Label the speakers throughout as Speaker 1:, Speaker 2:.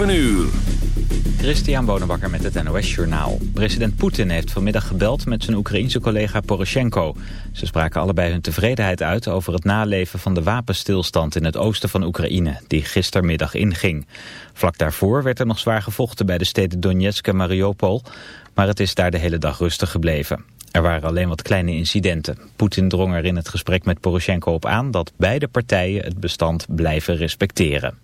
Speaker 1: 7 uur.
Speaker 2: Christian Bonenbakker met het NOS Journaal. President Poetin heeft vanmiddag gebeld met zijn Oekraïense collega Poroshenko. Ze spraken allebei hun tevredenheid uit over het naleven van de wapenstilstand in het oosten van Oekraïne, die gistermiddag inging. Vlak daarvoor werd er nog zwaar gevochten bij de steden Donetsk en Mariupol, maar het is daar de hele dag rustig gebleven. Er waren alleen wat kleine incidenten. Poetin drong er in het gesprek met Poroshenko op aan dat beide partijen het bestand blijven respecteren.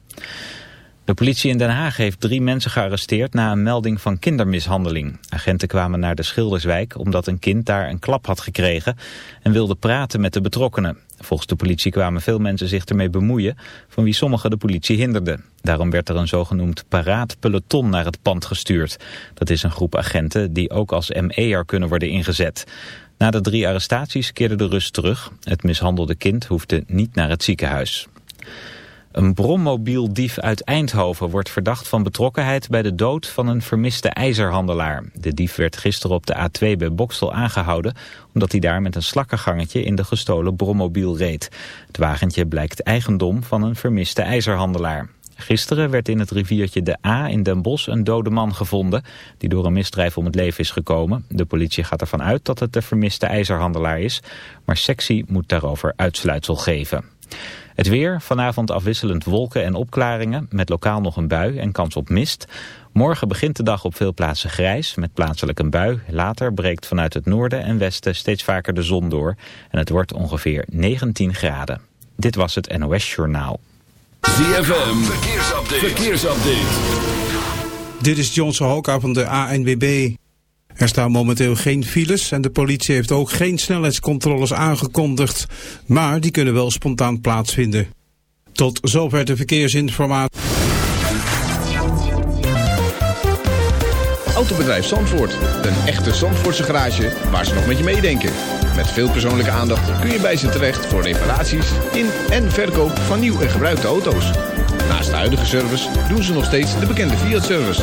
Speaker 2: De politie in Den Haag heeft drie mensen gearresteerd na een melding van kindermishandeling. Agenten kwamen naar de Schilderswijk omdat een kind daar een klap had gekregen en wilde praten met de betrokkenen. Volgens de politie kwamen veel mensen zich ermee bemoeien, van wie sommigen de politie hinderden. Daarom werd er een zogenoemd paraatpeloton naar het pand gestuurd. Dat is een groep agenten die ook als ME'er kunnen worden ingezet. Na de drie arrestaties keerde de rust terug. Het mishandelde kind hoefde niet naar het ziekenhuis. Een brommobieldief uit Eindhoven wordt verdacht van betrokkenheid bij de dood van een vermiste ijzerhandelaar. De dief werd gisteren op de A2 bij Bokstel aangehouden omdat hij daar met een slakkengangetje in de gestolen brommobiel reed. Het wagentje blijkt eigendom van een vermiste ijzerhandelaar. Gisteren werd in het riviertje de A in Den Bosch een dode man gevonden... die door een misdrijf om het leven is gekomen. De politie gaat ervan uit dat het de vermiste ijzerhandelaar is... maar sectie moet daarover uitsluitsel geven. Het weer, vanavond afwisselend wolken en opklaringen, met lokaal nog een bui en kans op mist. Morgen begint de dag op veel plaatsen grijs, met plaatselijk een bui. Later breekt vanuit het noorden en westen steeds vaker de zon door. En het wordt ongeveer 19 graden. Dit was het NOS Journaal.
Speaker 1: ZFM, verkeersupdate. verkeersupdate.
Speaker 3: Dit is Johnson Hoka van de ANWB. Er staan momenteel geen files en de politie heeft ook geen snelheidscontroles aangekondigd. Maar die kunnen wel spontaan plaatsvinden. Tot zover de verkeersinformatie.
Speaker 4: Autobedrijf Zandvoort. Een echte Zandvoortse garage waar ze nog met je meedenken. Met veel persoonlijke aandacht kun je bij ze terecht voor reparaties in en verkoop van nieuw en gebruikte auto's. Naast de huidige service doen ze nog steeds de bekende Fiat-service.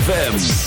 Speaker 5: ZFM.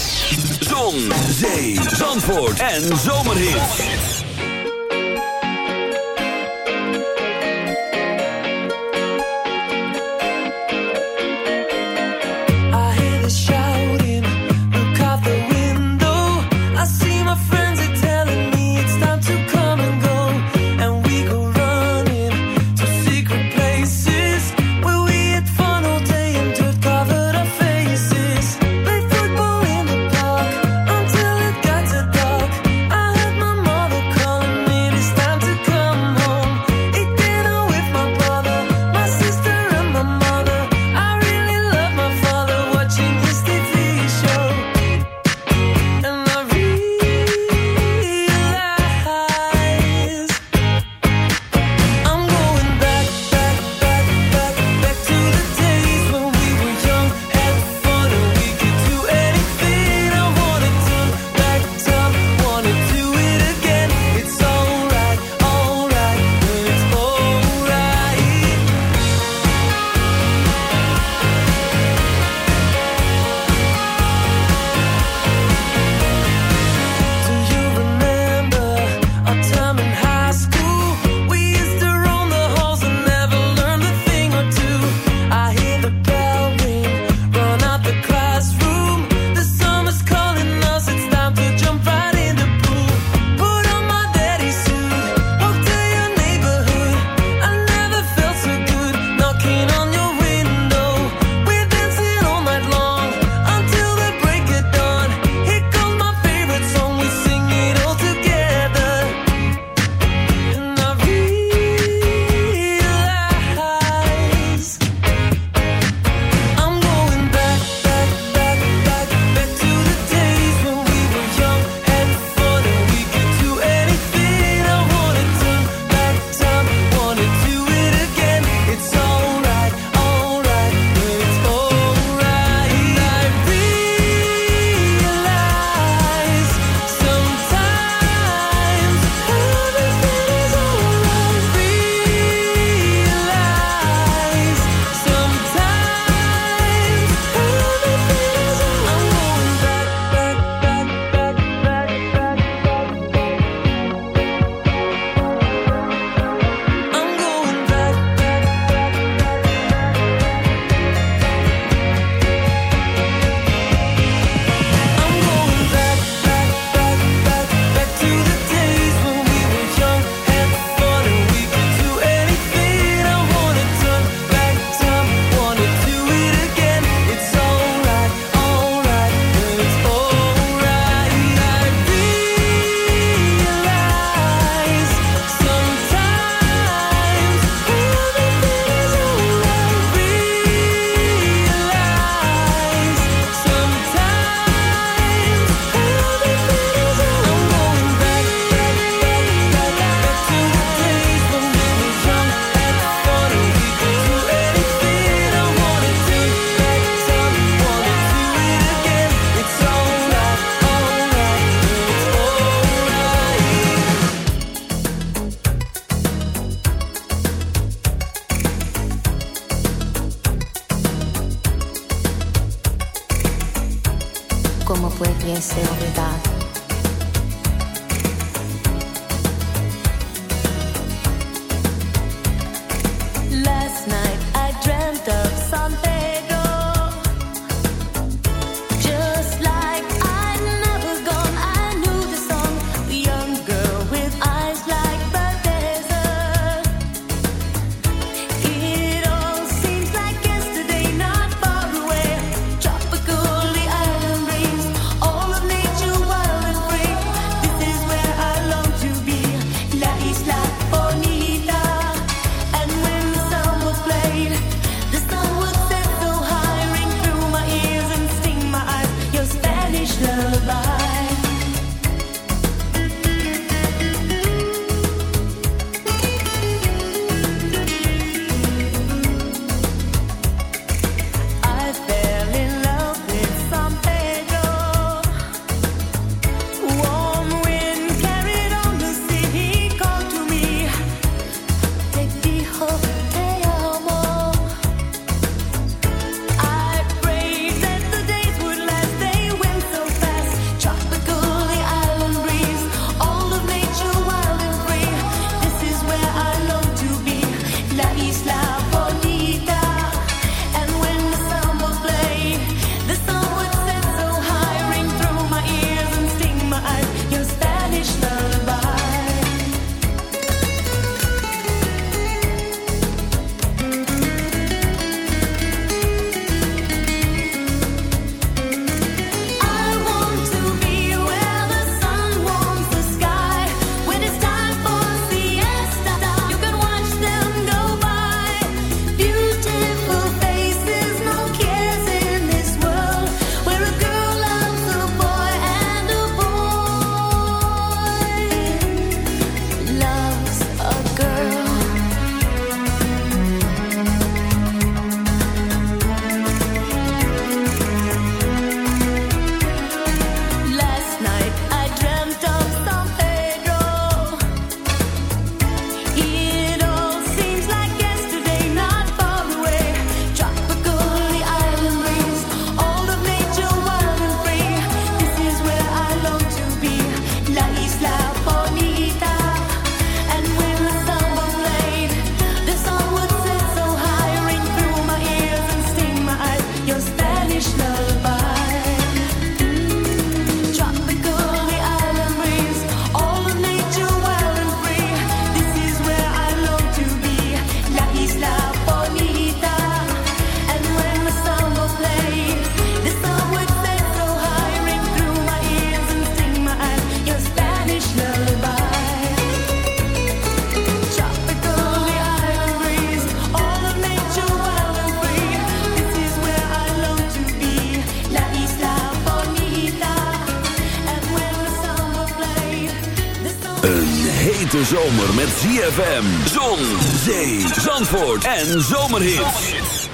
Speaker 1: zomer met ZFM. Zon, zee, zandvoort en zomerhits.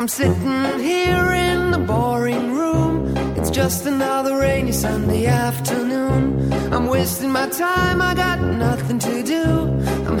Speaker 6: I'm sitting here in the boring room. It's just another rainy Sunday afternoon. I'm wasting my time, I got nothing to do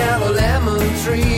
Speaker 6: A lemon tree.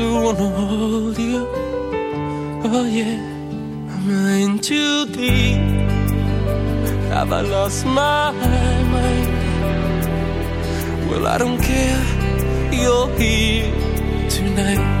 Speaker 5: I wanna hold you. Oh yeah, I'm in too deep. Have I lost my mind? Well, I don't care. You're here tonight.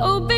Speaker 7: Oh, baby,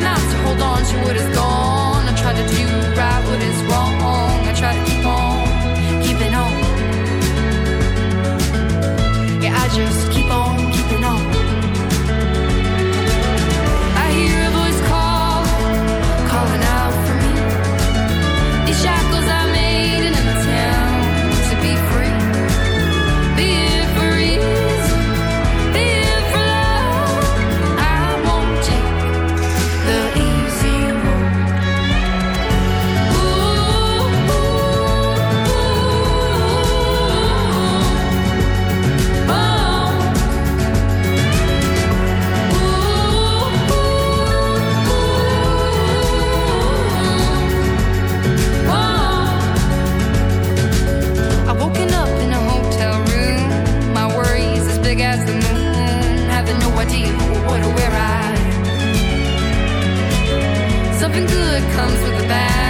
Speaker 5: Not to hold on to what is gone. I try to
Speaker 8: do right what
Speaker 1: is wrong. comes with the bag.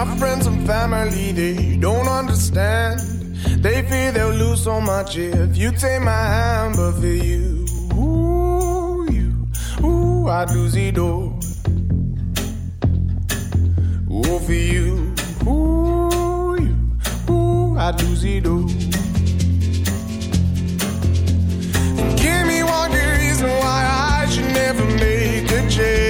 Speaker 9: My friends and family, they don't understand. They fear they'll lose so much if you take my hand, but for you, ooh, you, ooh, I'd lose it all. Ooh, for you, ooh, you, ooh, I'd lose it all. Give me one good reason why I should never make a change.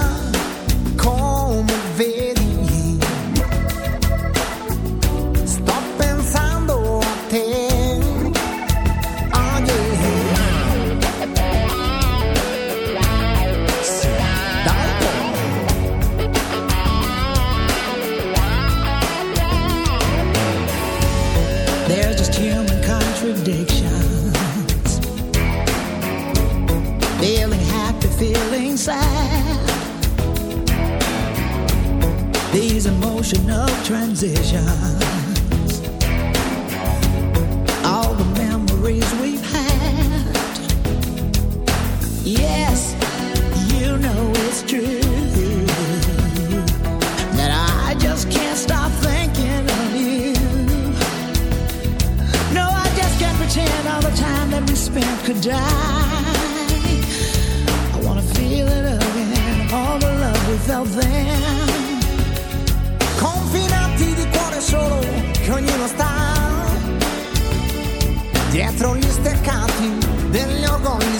Speaker 10: These emotional transitions.